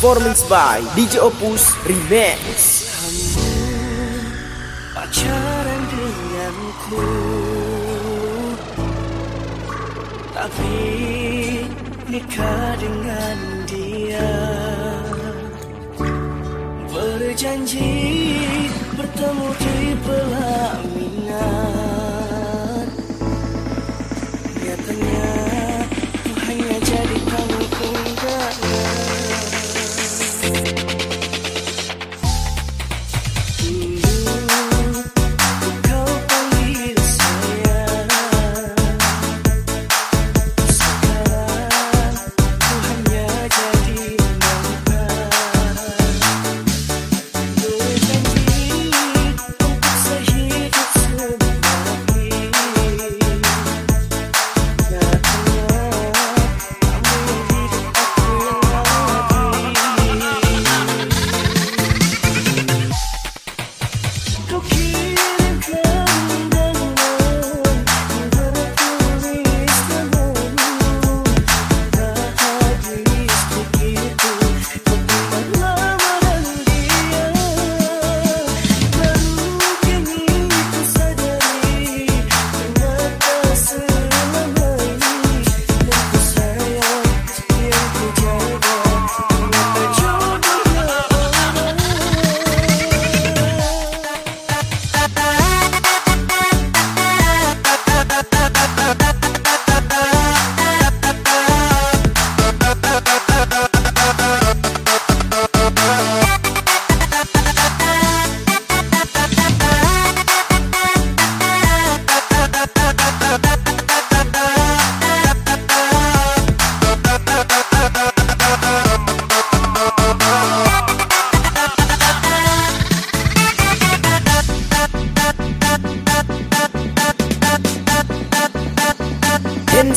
Performance by DJ Opus Remix. Pacaran denganku. Tapi nikah dengan dia. Berjanji bertemu di pelaminan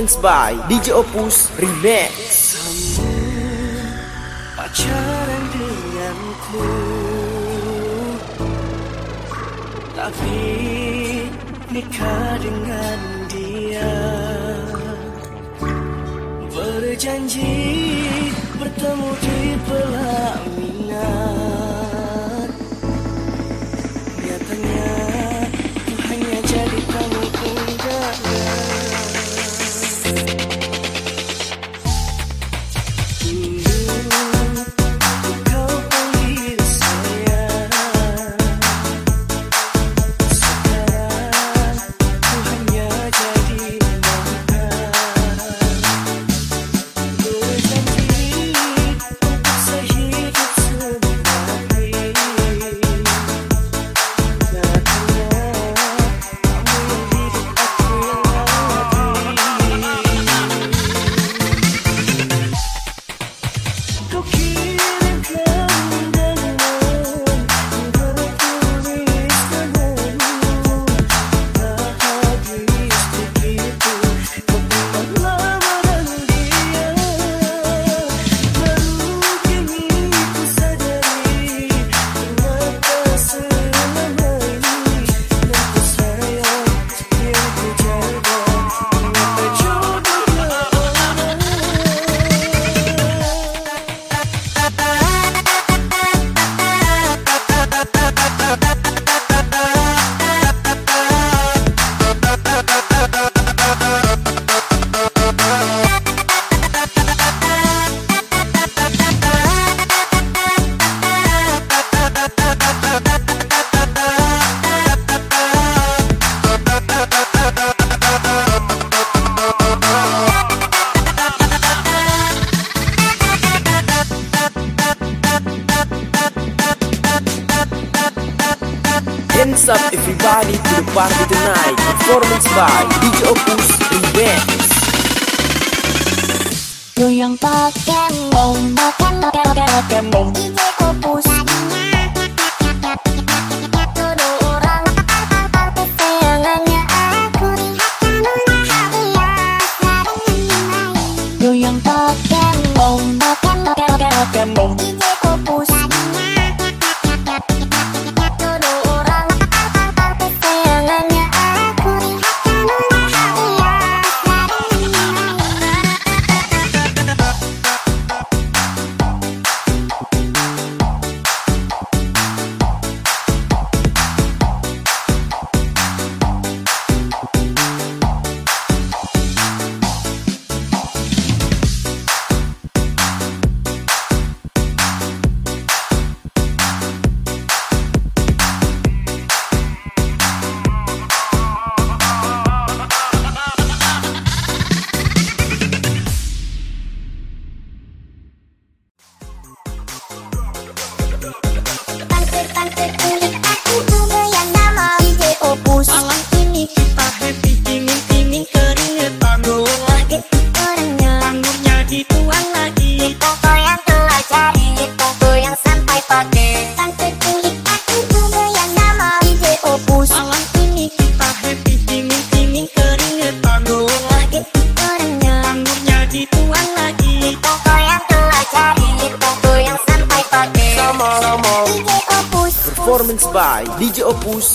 Performance by DJ Opus Remix. Pacaran denganku. Tapi nikah dengan dia. Berjanji bertemu di pelaminan Hands up everybody to the party tonight. Performance by DJ Opus Revenge Goyang pakai pakai pakai pakai pakai mong mong, DJ Opus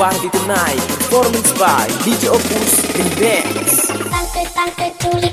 party tonight Performance by DJ Opus Remix. Culik